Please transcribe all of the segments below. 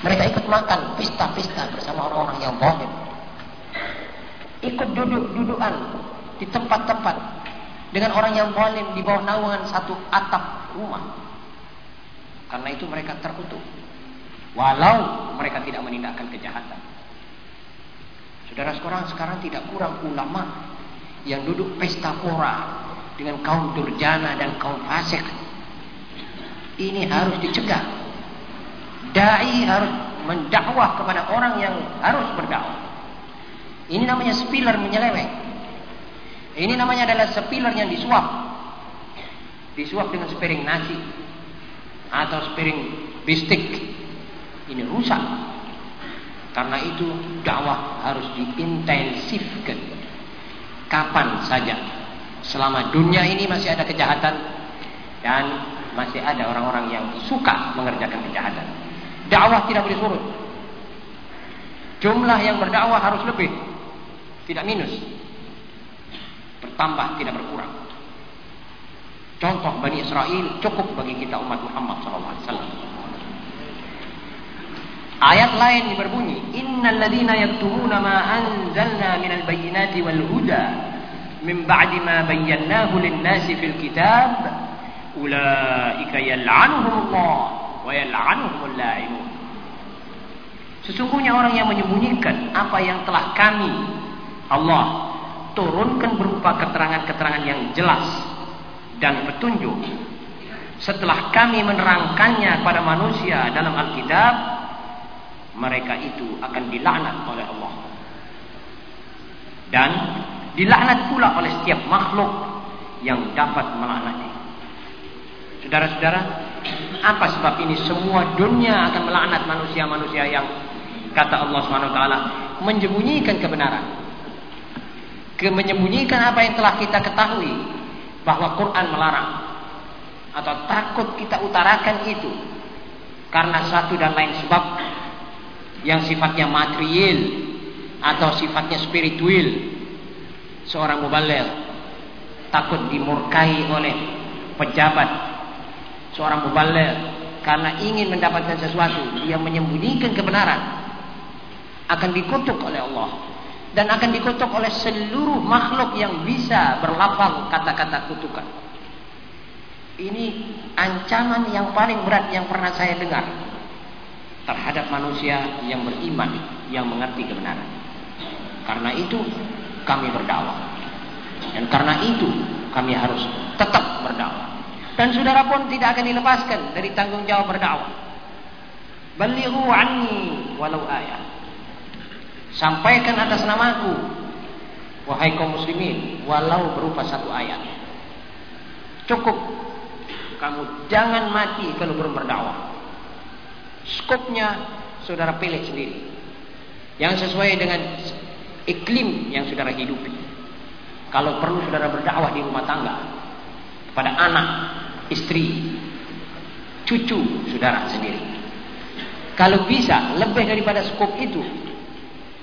Mereka ikut makan pesta-pesta bersama orang-orang yang zalim. Ikut duduk-dudukan di tempat-tempat dengan orang yang zalim di bawah naungan satu atap rumah. Karena itu mereka terkutuk. Walau mereka tidak menindakkan kejahatan. Saudara sekarang sekarang tidak kurang ulama yang duduk pesta pora dengan kaum durjana dan kaum fasik. Ini harus dicegah. Dai harus mendakwah kepada orang yang harus berdakwah. Ini namanya spiller menyeleweng. Ini namanya adalah spiller yang disuap. Disuap dengan sepiring nasi atau sepiring bistik. Ini rusak. Karena itu dakwah harus diintensifkan. Kapan saja. Selama dunia ini masih ada kejahatan dan masih ada orang-orang yang suka mengerjakan kejahatan. Dakwah tidak boleh surut. Jumlah yang berdakwah harus lebih. Tidak minus. Bertambah tidak berkurang. Contoh Bani Israel cukup bagi kita umat Muhammad SAW. Ayat lain berbunyi, "Innal ladzina yaktumuna ma anzalna minal bayyinati wal huda min ba'di ma bayyanahu lin-nasi fil kitab, ulaika yal'anuhumullah wa yal'anuhumul la'inun." Sesungguhnya orang yang menyembunyikan apa yang telah kami Allah turunkan berupa keterangan-keterangan yang jelas dan petunjuk setelah kami menerangkannya kepada manusia dalam Alkitab mereka itu akan dilaknat oleh Allah. Dan dilaknat pula oleh setiap makhluk yang dapat melaknati. Saudara-saudara, apa sebab ini semua dunia akan melaknat manusia-manusia yang kata Allah SWT menyembunyikan kebenaran. Menyembunyikan apa yang telah kita ketahui bahwa Quran melarang. Atau takut kita utarakan itu karena satu dan lain sebab. Yang sifatnya material atau sifatnya spiritual. Seorang mubaligh takut dimurkai oleh pejabat. Seorang mubaligh karena ingin mendapatkan sesuatu dia menyembunyikan kebenaran akan dikutuk oleh Allah dan akan dikutuk oleh seluruh makhluk yang bisa berlafal kata-kata kutukan ini ancaman yang paling berat yang pernah saya dengar terhadap manusia yang beriman, yang mengerti kebenaran. Karena itu kami berdakwah. Dan karena itu kami harus tetap berdakwah. Dan saudara pun tidak akan dilepaskan dari tanggung jawab berdakwah. Balighu anni walau ayat. Sampaikan atas namaku wahai kaum muslimin walau berupa satu ayat. Cukup kamu jangan mati kalau belum berdakwah. Skopnya saudara pilih sendiri. Yang sesuai dengan iklim yang saudara hidupi. Kalau perlu saudara berdakwah di rumah tangga kepada anak, istri, cucu saudara sendiri. Kalau bisa lebih daripada skop itu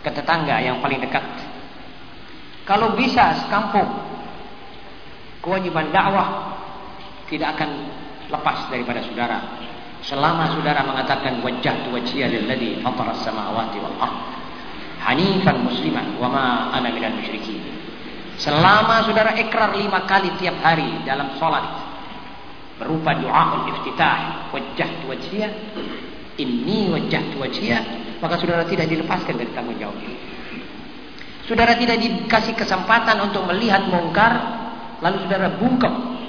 ke tetangga yang paling dekat. Kalau bisa sekampung kewajiban dakwah tidak akan lepas daripada saudara Selama saudara mengatakan wajah tu wajhiya lilladzi fatara as-samawati wal ard hanifan musliman wa ma ana minal musyrikin. Selama saudara ikrar lima kali tiap hari dalam salat berupa doa iftitah wajah wajhiya inni wajah wajhiya maka saudara tidak dilepaskan dari tanggung jawab. Ini. Saudara tidak dikasih kesempatan untuk melihat mungkar lalu saudara bungkam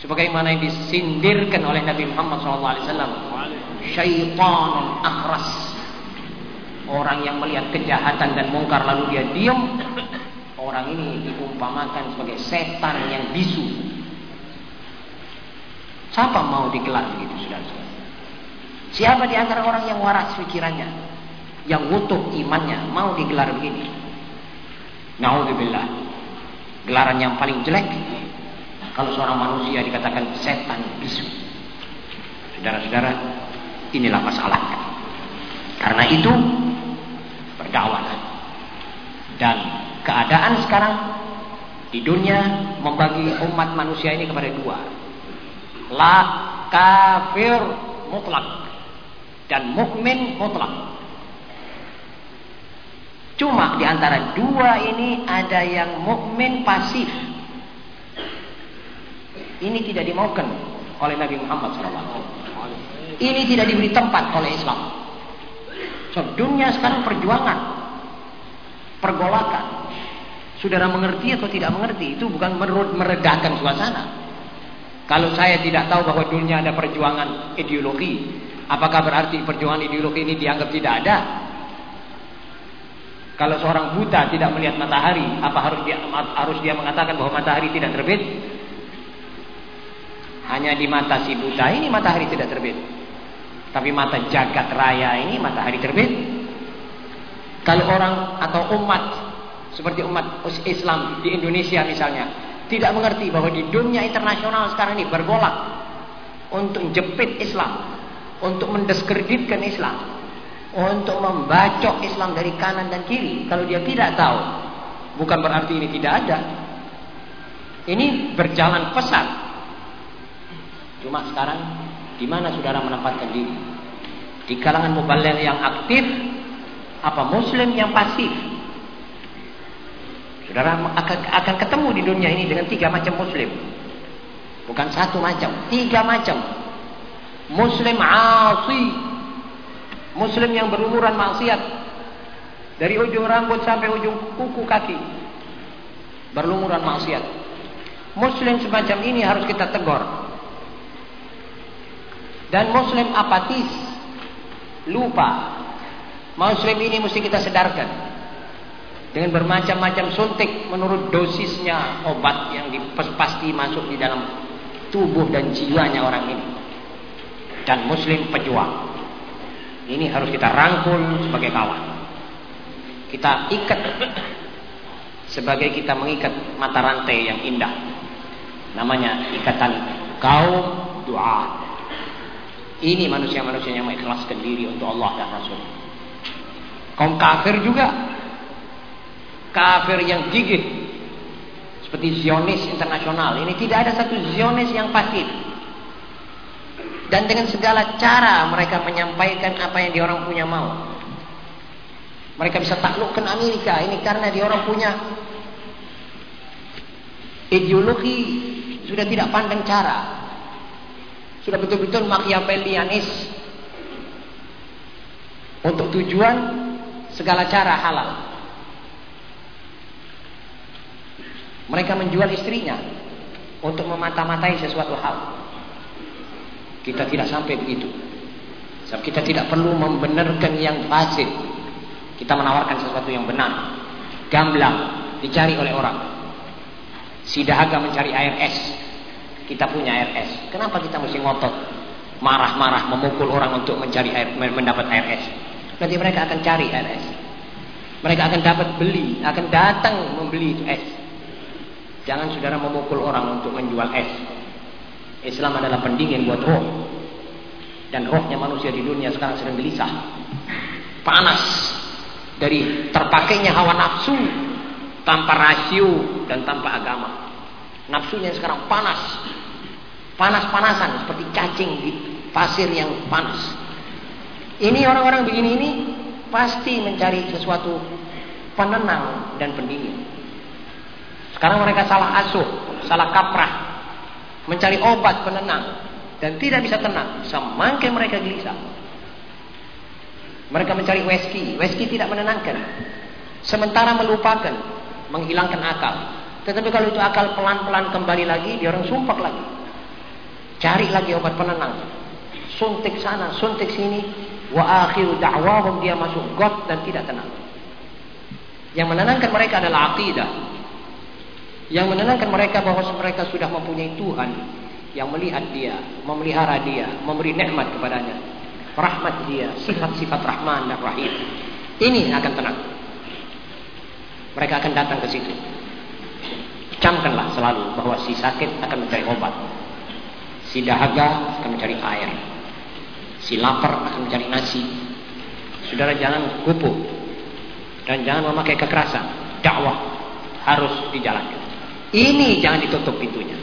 sebagaimana yang disindirkan oleh Nabi Muhammad SAW syaitanun akhras. Orang yang melihat kejahatan dan mungkar lalu dia diam. Orang ini diumpamakan sebagai setan yang bisu. Siapa mau digelar begitu saudara siapa di antara orang yang waras pikirannya yang utuh imannya mau digelar begini naudzubillah gelaran yang paling jelek kalau seorang manusia dikatakan setan bisu. Saudara-saudara, inilah masalahnya. Karena itu berdakwahlah. Dan keadaan sekarang di dunia membagi umat manusia ini kepada dua. La kafir mutlak. Dan mukmin mutlak. Cuma di antara dua ini ada yang mukmin pasif. Ini tidak dimaukan oleh Nabi Muhammad SAW. Ini tidak diberi tempat oleh Islam. So, dunia sekarang perjuangan, pergolakan. Saudara mengerti atau tidak mengerti itu bukan meredakan suasana. Kalau saya tidak tahu bahwa dunia ada perjuangan ideologi, apakah berarti perjuangan ideologi ini dianggap tidak ada? Kalau seorang buta tidak melihat matahari, apa harus dia harus dia mengatakan bahwa matahari tidak terbit? Hanya di mata si buta ini matahari tidak terbit. Tapi mata jagat raya ini matahari terbit. Kalau orang atau umat seperti umat Islam di Indonesia misalnya tidak mengerti bahwa di dunia internasional sekarang ini bergolak untuk jepit Islam, untuk mendiskreditkan Islam, untuk membacok Islam dari kanan dan kiri. Kalau dia tidak tahu, bukan berarti ini tidak ada. Ini berjalan pesat. Cuma sekarang di mana saudara menempatkan diri? Di kalangan mubalik yang aktif apa muslim yang pasif? Saudara akan, akan ketemu di dunia ini dengan tiga macam muslim. Bukan satu macam, tiga macam. Muslim asi, Muslim yang berumuran maksiat dari ujung rambut sampai ujung kuku kaki berlumuran maksiat. Muslim semacam ini harus kita tegur. Dan Muslim apatis, lupa. Muslim ini mesti kita sedarkan dengan bermacam-macam suntik menurut dosisnya obat yang pasti masuk di dalam tubuh dan jiwanya orang ini. Dan Muslim pejuang. Ini harus kita rangkul sebagai kawan. Kita ikat sebagai kita mengikat mata rantai yang indah. Namanya ikatan kaum doa. Ini manusia-manusia yang mengikhlaskan diri untuk Allah dan Rasul. Kaum kafir juga. Kafir yang gigih. Seperti Zionis internasional. Ini tidak ada satu Zionis yang pasif dan dengan segala cara mereka menyampaikan apa yang dia orang punya mau. Mereka bisa taklukkan Amerika ini karena dia orang punya ideologi sudah tidak pandang cara. Sudah betul-betul Machiavellianis. Untuk tujuan segala cara halal. Mereka menjual istrinya untuk memata-matai sesuatu hal. Kita tidak sampai begitu. Sebab kita tidak perlu membenarkan yang fasid. Kita menawarkan sesuatu yang benar. Gamblang dicari oleh orang. Si dahaga mencari air es. Kita punya air es. Kenapa kita mesti ngotot? Marah-marah memukul orang untuk mencari air, mendapat air es. Nanti mereka akan cari air es. Mereka akan dapat beli, akan datang membeli itu es. Jangan saudara memukul orang untuk menjual es. Islam adalah pendingin buat roh. Dan rohnya manusia di dunia sekarang sedang gelisah. Panas. Dari terpakainya hawa nafsu. Tanpa rasio dan tanpa agama. Nafsunya sekarang panas. Panas-panasan. Seperti cacing di pasir yang panas. Ini orang-orang begini ini pasti mencari sesuatu penenang dan pendingin. Sekarang mereka salah asuh, salah kaprah, mencari obat penenang dan tidak bisa tenang semakin mereka gelisah. Mereka mencari whisky whisky tidak menenangkan sementara melupakan menghilangkan akal. Tetapi kalau itu akal pelan-pelan kembali lagi dia orang sumpah lagi. Cari lagi obat penenang. Suntik sana suntik sini. Wa akhiru da'wahum dia masuk got dan tidak tenang. Yang menenangkan mereka adalah aqidah yang menenangkan mereka bahwa mereka sudah mempunyai Tuhan yang melihat dia, memelihara dia, memberi nikmat kepadanya. Rahmat dia, sifat-sifat Rahman dan Rahim. Ini akan tenang. Mereka akan datang ke situ. Camkanlah selalu bahwa si sakit akan mencari obat. Si dahaga akan mencari air. Si lapar akan mencari nasi. Saudara jangan kupu dan jangan memakai kekerasan. Dakwah harus dijalankan. Ini jangan ditutup pintunya.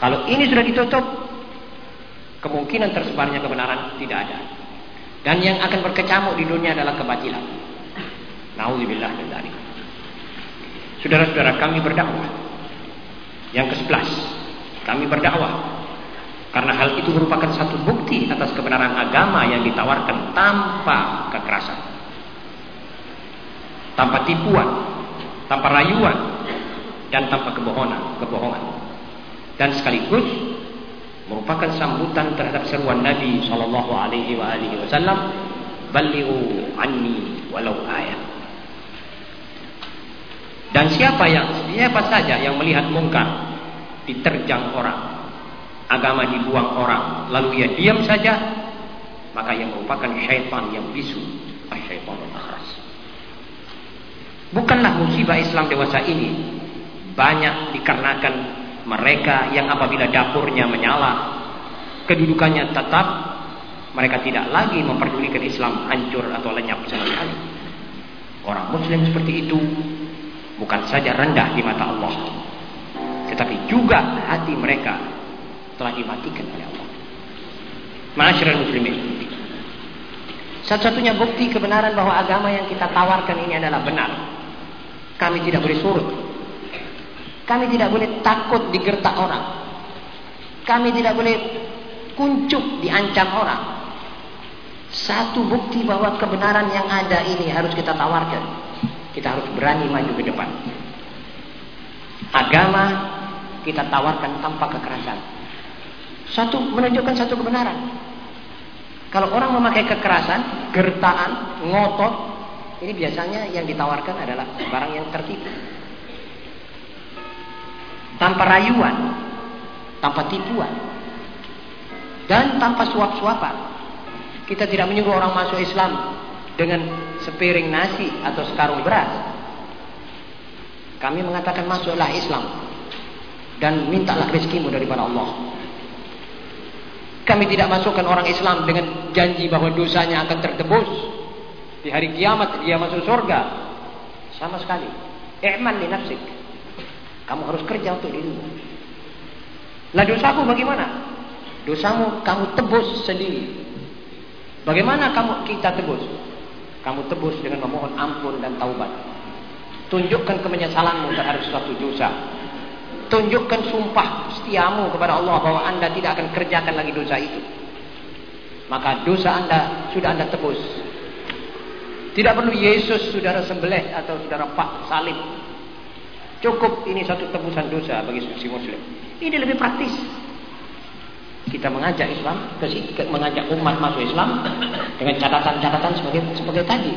Kalau ini sudah ditutup, kemungkinan tersebarnya kebenaran tidak ada. Dan yang akan berkecamuk di dunia adalah kebatilan. Nauzubillah min dzalik. Saudara-saudara, kami berdakwah. Yang ke-11, kami berdakwah karena hal itu merupakan satu bukti atas kebenaran agama yang ditawarkan tanpa kekerasan. Tanpa tipuan, tanpa rayuan, dan tanpa kebohongan, kebohongan. Dan sekaligus merupakan sambutan terhadap seruan Nabi sallallahu alaihi wasallam, "Ballighu anni walau ayat." Dan siapa yang siapa saja yang melihat mungkar diterjang orang agama dibuang orang lalu ia diam saja maka yang merupakan syaitan yang bisu syaitan akhras bukanlah musibah Islam dewasa ini banyak dikarenakan mereka yang apabila dapurnya menyala kedudukannya tetap mereka tidak lagi memperdulikan Islam hancur atau lenyap sama sekali orang muslim seperti itu bukan saja rendah di mata Allah tetapi juga hati mereka telah dimatikan oleh Allah. Ma'asyiral muslimin. Satu-satunya bukti kebenaran bahwa agama yang kita tawarkan ini adalah benar. Kami tidak boleh surut. Kami tidak boleh takut digertak orang. Kami tidak boleh kuncup diancam orang. Satu bukti bahwa kebenaran yang ada ini harus kita tawarkan. Kita harus berani maju ke depan. Agama kita tawarkan tanpa kekerasan. Satu menunjukkan satu kebenaran. Kalau orang memakai kekerasan, gertaan, ngotot, ini biasanya yang ditawarkan adalah barang yang tertipu. Tanpa rayuan, tanpa tipuan, dan tanpa suap-suapan. Kita tidak menyuruh orang masuk Islam dengan sepiring nasi atau sekarung beras. Kami mengatakan masuklah Islam dan mintalah rezekimu daripada Allah. Kami tidak masukkan orang Islam dengan janji bahwa dosanya akan tertebus. Di hari kiamat dia masuk surga. Sama sekali. I'man li nafsik. Kamu harus kerja untuk dirimu. Lah dosaku bagaimana? Dosamu kamu tebus sendiri. Bagaimana kamu kita tebus? Kamu tebus dengan memohon ampun dan taubat. Tunjukkan kemenyesalanmu terhadap suatu dosa tunjukkan sumpah setiamu kepada Allah bahwa anda tidak akan kerjakan lagi dosa itu maka dosa anda sudah anda tebus tidak perlu Yesus saudara sembelih atau saudara pak salib cukup ini satu tebusan dosa bagi si muslim ini lebih praktis kita mengajak Islam mengajak umat masuk Islam dengan catatan-catatan sebagai sebagai tadi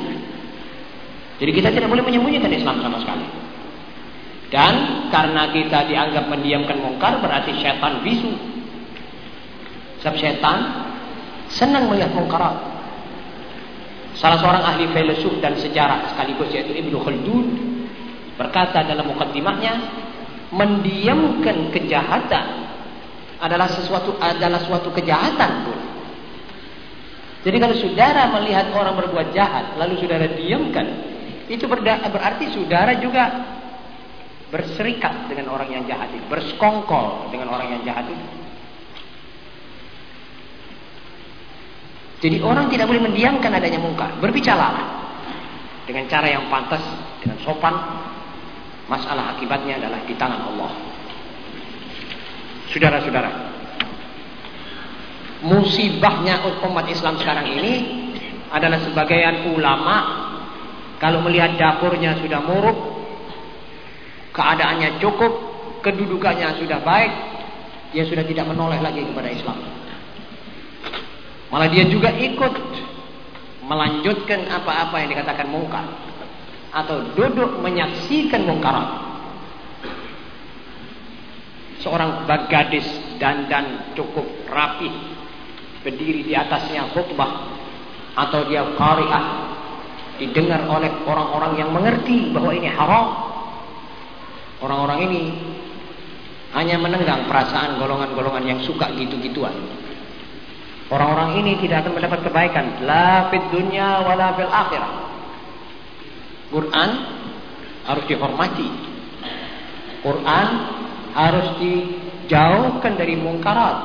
jadi kita tidak boleh menyembunyikan Islam sama sekali dan karena kita dianggap mendiamkan mungkar berarti setan bisu. Sebab setan senang melihat mungkarat. Salah seorang ahli filsuf dan sejarah sekaligus yaitu Ibnu Khaldun berkata dalam mukaddimahnya mendiamkan kejahatan adalah sesuatu adalah suatu kejahatan pun. Jadi kalau saudara melihat orang berbuat jahat lalu saudara diamkan, itu berarti saudara juga berserikat dengan orang yang jahat itu, bersekongkol dengan orang yang jahat itu. Jadi orang tidak boleh mendiamkan adanya mungkar, berbicaralah dengan cara yang pantas, dengan sopan. Masalah akibatnya adalah di tangan Allah. Saudara-saudara, musibahnya umat Islam sekarang ini adalah sebagian ulama kalau melihat dapurnya sudah muruk, keadaannya cukup, kedudukannya sudah baik, dia sudah tidak menoleh lagi kepada Islam. Malah dia juga ikut melanjutkan apa-apa yang dikatakan mungkar atau duduk menyaksikan mungkaran. Seorang gadis dandan cukup rapi berdiri di atasnya khutbah atau dia qari'ah didengar oleh orang-orang yang mengerti bahwa ini haram Orang-orang ini hanya menenggang perasaan golongan-golongan yang suka gitu-gituan. Orang-orang ini tidak akan mendapat kebaikan la fid dunya wala akhirah. Quran harus dihormati. Quran harus dijauhkan dari mungkarat.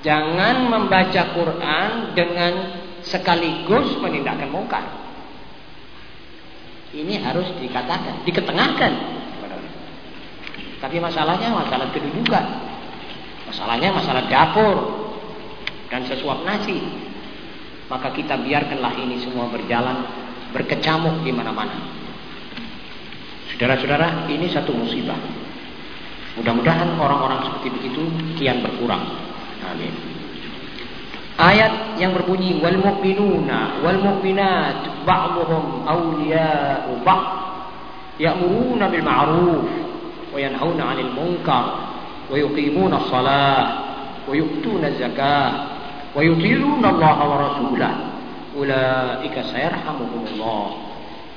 Jangan membaca Quran dengan sekaligus menindakkan mungkar. Ini harus dikatakan, diketengahkan. Tapi masalahnya masalah kedudukan. Masalahnya masalah dapur dan sesuap nasi. Maka kita biarkanlah ini semua berjalan berkecamuk di mana-mana. Saudara-saudara, ini satu musibah. Mudah-mudahan orang-orang seperti begitu kian berkurang. Amin. Ayat yang berbunyi wal mu'minuna wal mu'minat ba'dhum awliya'u ba'd ya'muruna bil ma'ruf wa yanhauna 'anil munkar wa yuqimuna as-salah wa yu'tuna az-zakah wa yutiluna Allah wa rasulahu ulaika sayarhamuhumullah.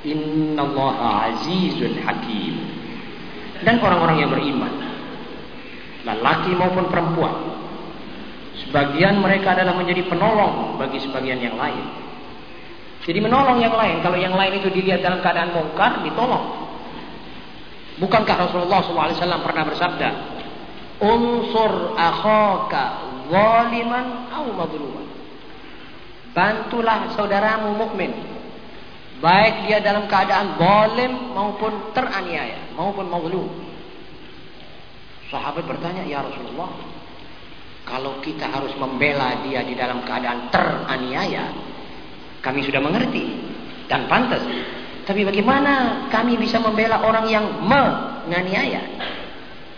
Innallaha azizun hakim. Dan orang-orang yang beriman lelaki maupun perempuan sebagian mereka adalah menjadi penolong bagi sebagian yang lain. Jadi menolong yang lain kalau yang lain itu dilihat dalam keadaan mungkar ditolong. Bukankah Rasulullah SAW pernah bersabda unsur akhaka zaliman au madluman bantulah saudaramu mukmin. Baik dia dalam keadaan zalim maupun teraniaya maupun mazlum. Sahabat bertanya ya Rasulullah kalau kita harus membela dia di dalam keadaan teraniaya kami sudah mengerti dan pantas. Tapi bagaimana kami bisa membela orang yang menganiaya?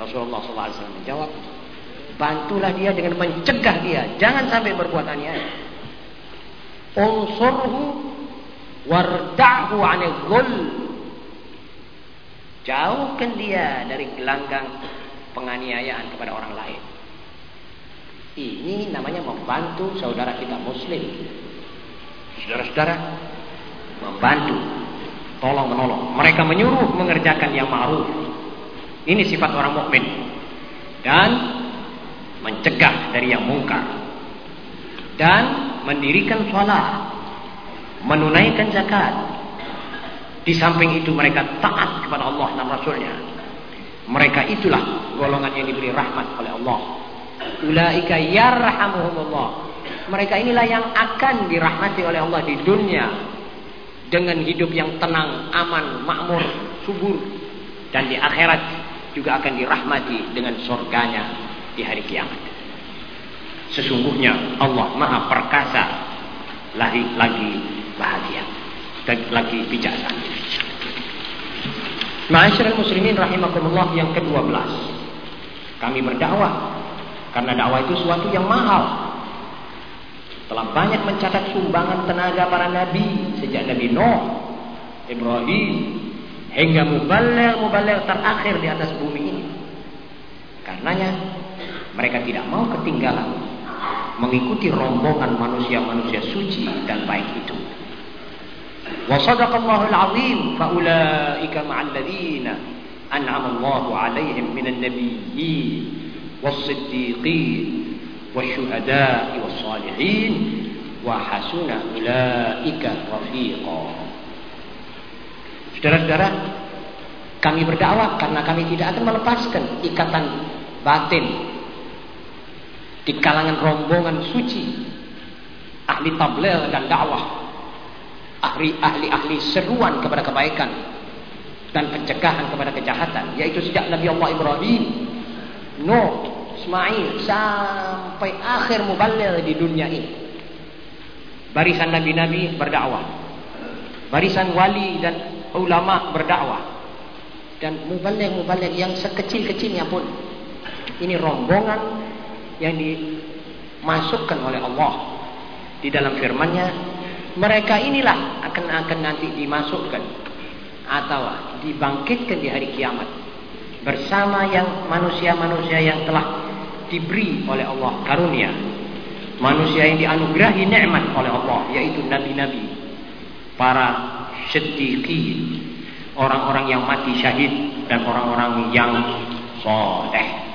Rasulullah SAW menjawab bantulah dia dengan mencegah dia jangan sampai berbuat aniaya unsurhu warda'hu 'anil jauhkan dia dari gelanggang penganiayaan kepada orang lain. Ini namanya membantu saudara kita muslim. Saudara-saudara membantu tolong menolong. Mereka menyuruh mengerjakan yang ma'ruf. Ini sifat orang mukmin. Dan mencegah dari yang mungkar. Dan mendirikan sholat, menunaikan zakat. Di samping itu mereka taat kepada Allah dan Rasulnya. Mereka itulah golongan yang diberi rahmat oleh Allah. Ulaika yarhamuhumullah. Mereka inilah yang akan dirahmati oleh Allah di dunia dengan hidup yang tenang, aman, makmur, subur dan di akhirat juga akan dirahmati dengan surganya di hari kiamat. Sesungguhnya Allah maha perkasa lagi lagi bahagia lagi bijaksana. Ma'asyiral muslimin rahimakumullah yang ke-12. Kami berdakwah karena dakwah itu suatu yang mahal. Telah banyak mencatat sumbangan tenaga para nabi sejak Nabi Nuh, Ibrahim hingga mubaligh-mubaligh terakhir di atas bumi ini. Karenanya mereka tidak mau ketinggalan mengikuti rombongan manusia-manusia suci dan baik itu. Wa sadaqallahu al-azim fa ulaika ma'al ladzina an'ama Allahu 'alaihim minan nabiyyin was-siddiqin wasyuhada'i was-salihin wa hasuna ulaika rafiqa. Saudara-saudara, kami berdakwah karena kami tidak akan melepaskan ikatan batin di kalangan rombongan suci ahli tabligh dan dakwah ahli ahli ahli seruan kepada kebaikan dan pencegahan kepada kejahatan yaitu sejak Nabi Allah Ibrahim Nuh Ismail sampai akhir mubaligh di dunia ini. Barisan nabi-nabi berdakwah. Barisan wali dan ulama berdakwah. Dan mubaligh-mubaligh yang sekecil-kecilnya pun. Ini rombongan yang dimasukkan oleh Allah di dalam firman-Nya mereka inilah akan akan nanti dimasukkan atau dibangkitkan di hari kiamat bersama yang manusia-manusia yang telah diberi oleh Allah karunia. Manusia yang dianugerahi nikmat oleh Allah yaitu nabi-nabi para siddiqin orang-orang yang mati syahid dan orang-orang yang soleh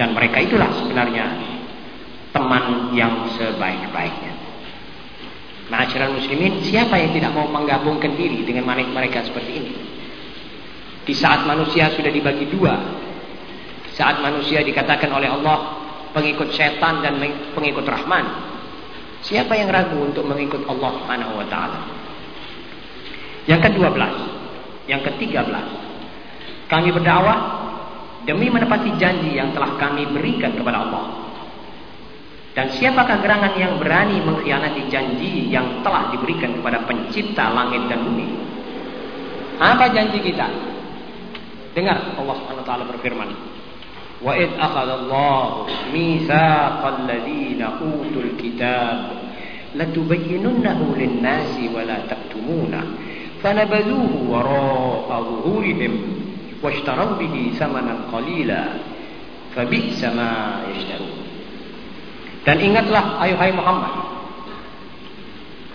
dan mereka itulah sebenarnya teman yang sebaik-baiknya. Ma'asyiral muslimin, siapa yang tidak mau menggabungkan diri dengan mereka seperti ini? Di saat manusia sudah dibagi dua, saat manusia dikatakan oleh Allah pengikut setan dan pengikut Rahman, Siapa yang ragu untuk mengikut Allah Subhanahu wa taala? Yang ke-12, yang ke-13. Kami berdakwah demi menepati janji yang telah kami berikan kepada Allah. Dan siapakah gerangan yang berani mengkhianati janji yang telah diberikan kepada pencipta langit dan bumi? Apa janji kita? Dengar Allah Subhanahu taala berfirman. Wa id akhadallahu mitsaqal ladzina utul kitab latubayyinunnahu lin-nasi wa la taktumunah. Fanabadhuhu wara'a واشتروا به ثمنا قليلا فبئس ما يشترون dan ingatlah ayuhai Muhammad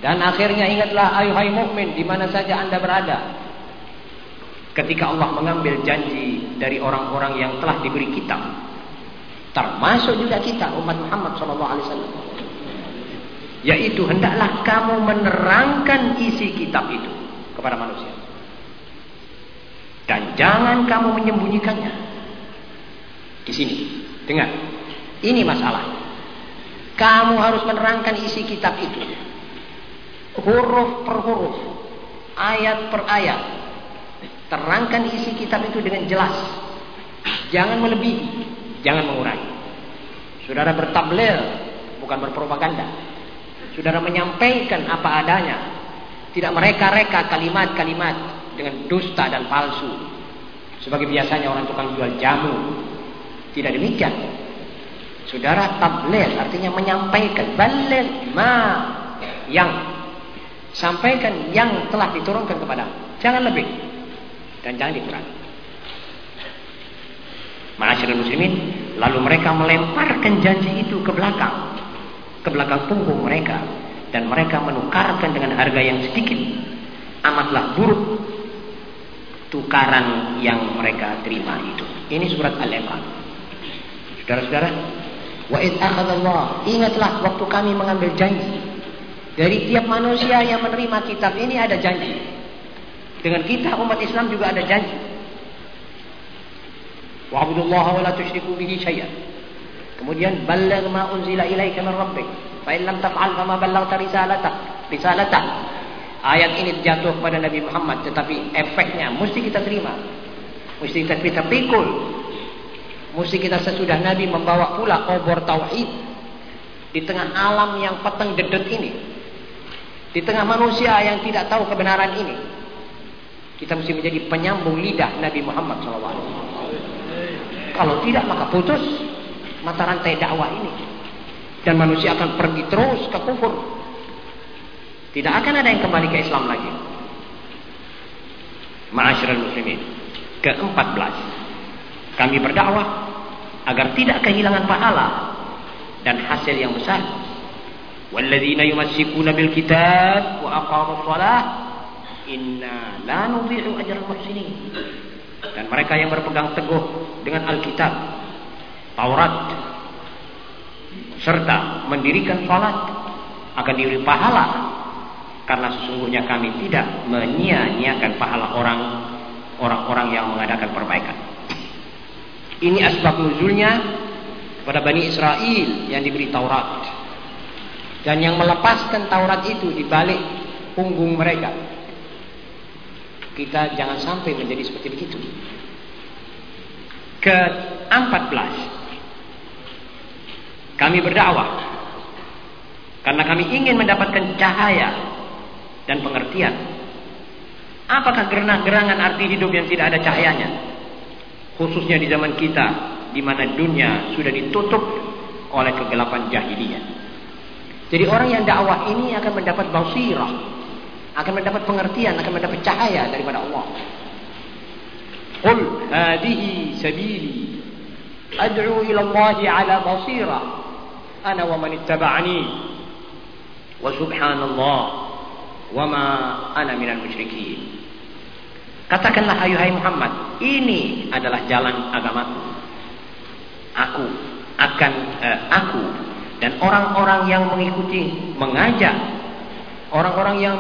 dan akhirnya ingatlah ayuhai mukmin di mana saja anda berada ketika Allah mengambil janji dari orang-orang yang telah diberi kitab termasuk juga kita umat Muhammad SAW yaitu hendaklah kamu menerangkan isi kitab itu kepada manusia dan jangan kamu menyembunyikannya. Di sini. Dengar. Ini masalah. Kamu harus menerangkan isi kitab itu. Huruf per huruf. Ayat per ayat. Terangkan isi kitab itu dengan jelas. Jangan melebihi, jangan mengurangi. Saudara bertablir, bukan berpropaganda. Saudara menyampaikan apa adanya. Tidak mereka-reka kalimat-kalimat dengan dusta dan palsu. Sebagai biasanya orang tukang jual jamu. Tidak demikian. Saudara tabligh artinya menyampaikan balik ma yang sampaikan yang telah diturunkan kepada. Jangan lebih dan jangan dikurangi. Ma'asyiral muslimin, lalu mereka melemparkan janji itu ke belakang, ke belakang punggung mereka dan mereka menukarkan dengan harga yang sedikit. Amatlah buruk tukaran yang mereka terima itu. Ini surat Al-Imran. Saudara-saudara, wa id akhadallah, ingatlah waktu kami mengambil janji dari tiap manusia yang menerima kitab ini ada janji. Dengan kita umat Islam juga ada janji. Wa'budullaha wa la tusyriku bihi syai'an. Kemudian balagh ma unzila ilaika min rabbik. Fa in lam taf'al fama ballaghta risalatah. Risalatah. Ayat ini jatuh kepada Nabi Muhammad tetapi efeknya mesti kita terima. Mesti kita kita pikul. Mesti kita sesudah Nabi membawa pula obor tauhid di tengah alam yang peteng dedet ini. Di tengah manusia yang tidak tahu kebenaran ini. Kita mesti menjadi penyambung lidah Nabi Muhammad SAW. Kalau tidak maka putus mata rantai dakwah ini. Dan manusia akan pergi terus ke kufur. Tidak akan ada yang kembali ke Islam lagi. Ma'asyiral muslimin. Ke-14. Kami berdakwah agar tidak kehilangan pahala dan hasil yang besar. Walladzina yumassikuna bil kitab wa aqamus shalah Inna la nudhi'u ajral muhsinin. Dan mereka yang berpegang teguh dengan Alkitab, Taurat, serta mendirikan salat akan diberi pahala karena sesungguhnya kami tidak menyia-nyiakan pahala orang orang-orang yang mengadakan perbaikan. Ini asbab nuzulnya pada Bani Israel yang diberi Taurat. Dan yang melepaskan Taurat itu di balik punggung mereka kita jangan sampai menjadi seperti begitu. Ke-14 Kami berdakwah karena kami ingin mendapatkan cahaya dan pengertian. Apakah gerangan-gerangan arti hidup yang tidak ada cahayanya? Khususnya di zaman kita di mana dunia sudah ditutup oleh kegelapan jahiliyah. Jadi orang yang dakwah ini akan mendapat basirah akan mendapat pengertian, akan mendapat cahaya daripada Allah. Qul hadhihi sabili ad'u ila Allah ala basira ana wa man ittaba'ani wa subhanallah wa ma ana minal musyrikin. Katakanlah ayuhai Muhammad, ini adalah jalan agamaku. Aku akan eh, aku dan orang-orang yang mengikuti mengajak orang-orang yang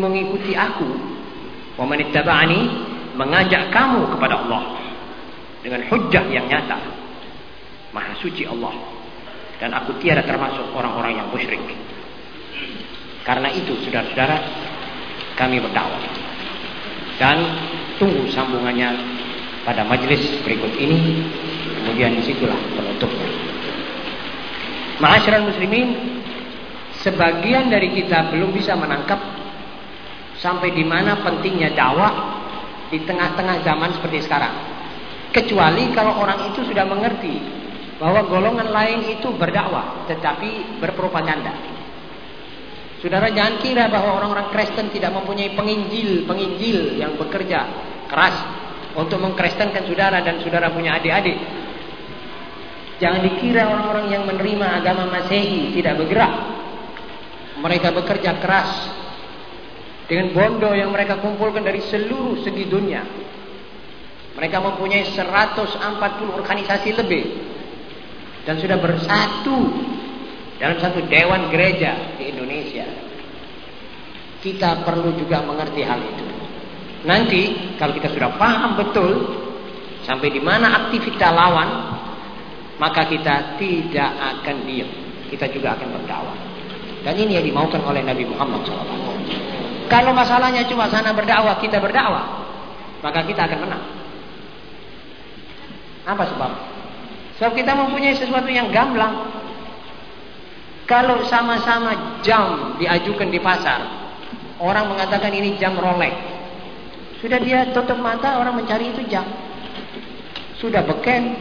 mengikuti aku wa manittaba'ani mengajak kamu kepada Allah dengan hujjah yang nyata maha suci Allah dan aku tiada termasuk orang-orang yang musyrik. Karena itu, saudara-saudara, kami berdakwah. Dan tunggu sambungannya pada majelis berikut ini. Kemudian di situlah penutupnya. Ma'asyiral muslimin, sebagian dari kita belum bisa menangkap sampai di mana pentingnya dakwah di tengah-tengah zaman seperti sekarang. Kecuali kalau orang itu sudah mengerti bahwa golongan lain itu berdakwah tetapi berpropaganda. Saudara jangan kira bahwa orang-orang Kristen tidak mempunyai penginjil-penginjil yang bekerja keras untuk mengkristenkan saudara dan saudara punya adik-adik. Jangan dikira orang-orang yang menerima agama Masehi tidak bergerak. Mereka bekerja keras dengan bondo yang mereka kumpulkan dari seluruh segi dunia. Mereka mempunyai 140 organisasi lebih dan sudah bersatu dalam satu dewan gereja di Indonesia. Kita perlu juga mengerti hal itu. Nanti kalau kita sudah paham betul sampai di mana aktivitas lawan, maka kita tidak akan diam. Kita juga akan berdakwah. Dan ini yang dimaukan oleh Nabi Muhammad SAW. Kalau masalahnya cuma sana berdakwah, kita berdakwah, maka kita akan menang. Apa sebab? Sebab kita mempunyai sesuatu yang gamblang. Kalau sama-sama jam diajukan di pasar, orang mengatakan ini jam Rolex. Sudah dia tutup mata, orang mencari itu jam. Sudah beken,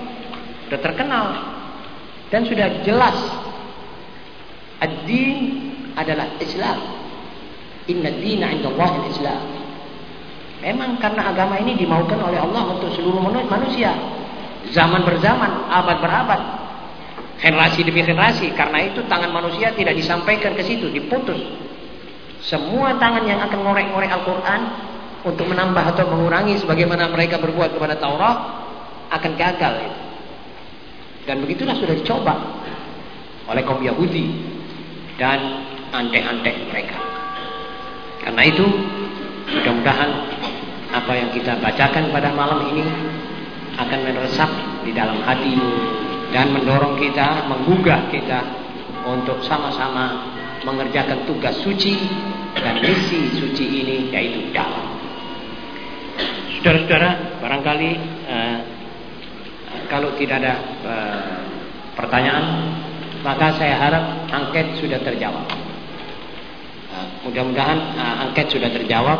sudah terkenal, dan sudah jelas. Ad-din adalah Islam. Inna dina indallahi Islam. Memang karena agama ini dimaukan oleh Allah untuk seluruh manusia zaman berzaman, abad berabad, generasi demi generasi. Karena itu tangan manusia tidak disampaikan ke situ, diputus. Semua tangan yang akan ngorek-ngorek Al-Quran untuk menambah atau mengurangi sebagaimana mereka berbuat kepada Taurat akan gagal. Dan begitulah sudah dicoba oleh kaum Yahudi dan antek-antek mereka. Karena itu mudah-mudahan apa yang kita bacakan pada malam ini akan meresap di dalam hati dan mendorong kita, menggugah kita untuk sama-sama mengerjakan tugas suci dan misi suci ini yaitu dakwah. Saudara-saudara, barangkali eh, kalau tidak ada eh, pertanyaan, maka saya harap angket sudah terjawab. Eh, Mudah-mudahan eh, angket sudah terjawab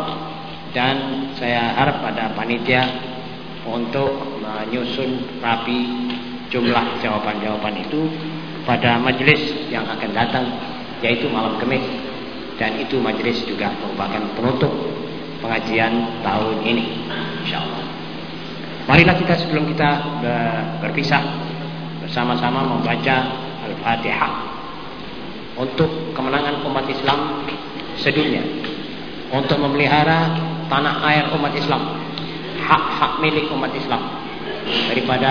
dan saya harap pada panitia untuk menyusun rapi jumlah jawaban-jawaban itu pada majelis yang akan datang yaitu malam Kamis dan itu majelis juga merupakan penutup pengajian tahun ini insyaallah. Marilah kita sebelum kita berpisah bersama-sama membaca Al-Fatihah untuk kemenangan umat Islam sedunia untuk memelihara tanah air umat Islam hak-hak milik umat Islam daripada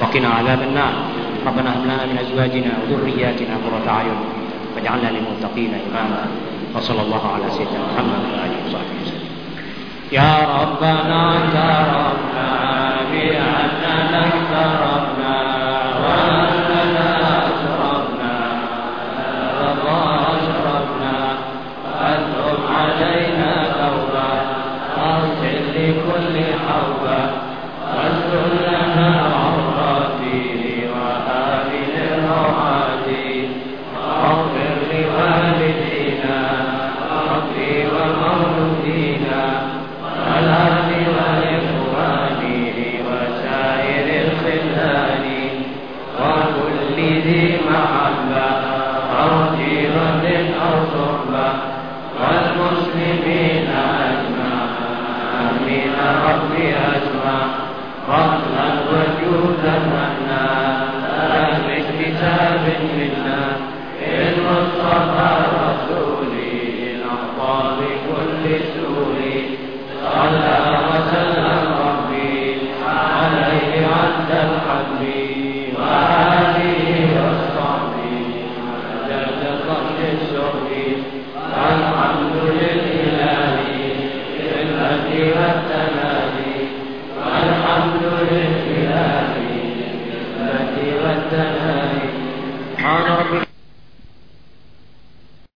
وقنا عذاب النار. ربنا هب لنا من أزواجنا وذرياتنا قرة أعين. واجعلنا للمتقين إماما. وصلى الله على سيدنا محمد وعلى آله وصحبه وسلم. يا ربنا كرمنا بأننا اكترمنا وأننا أشرفنا أشرفنا علينا لكل حوبة ومولودينا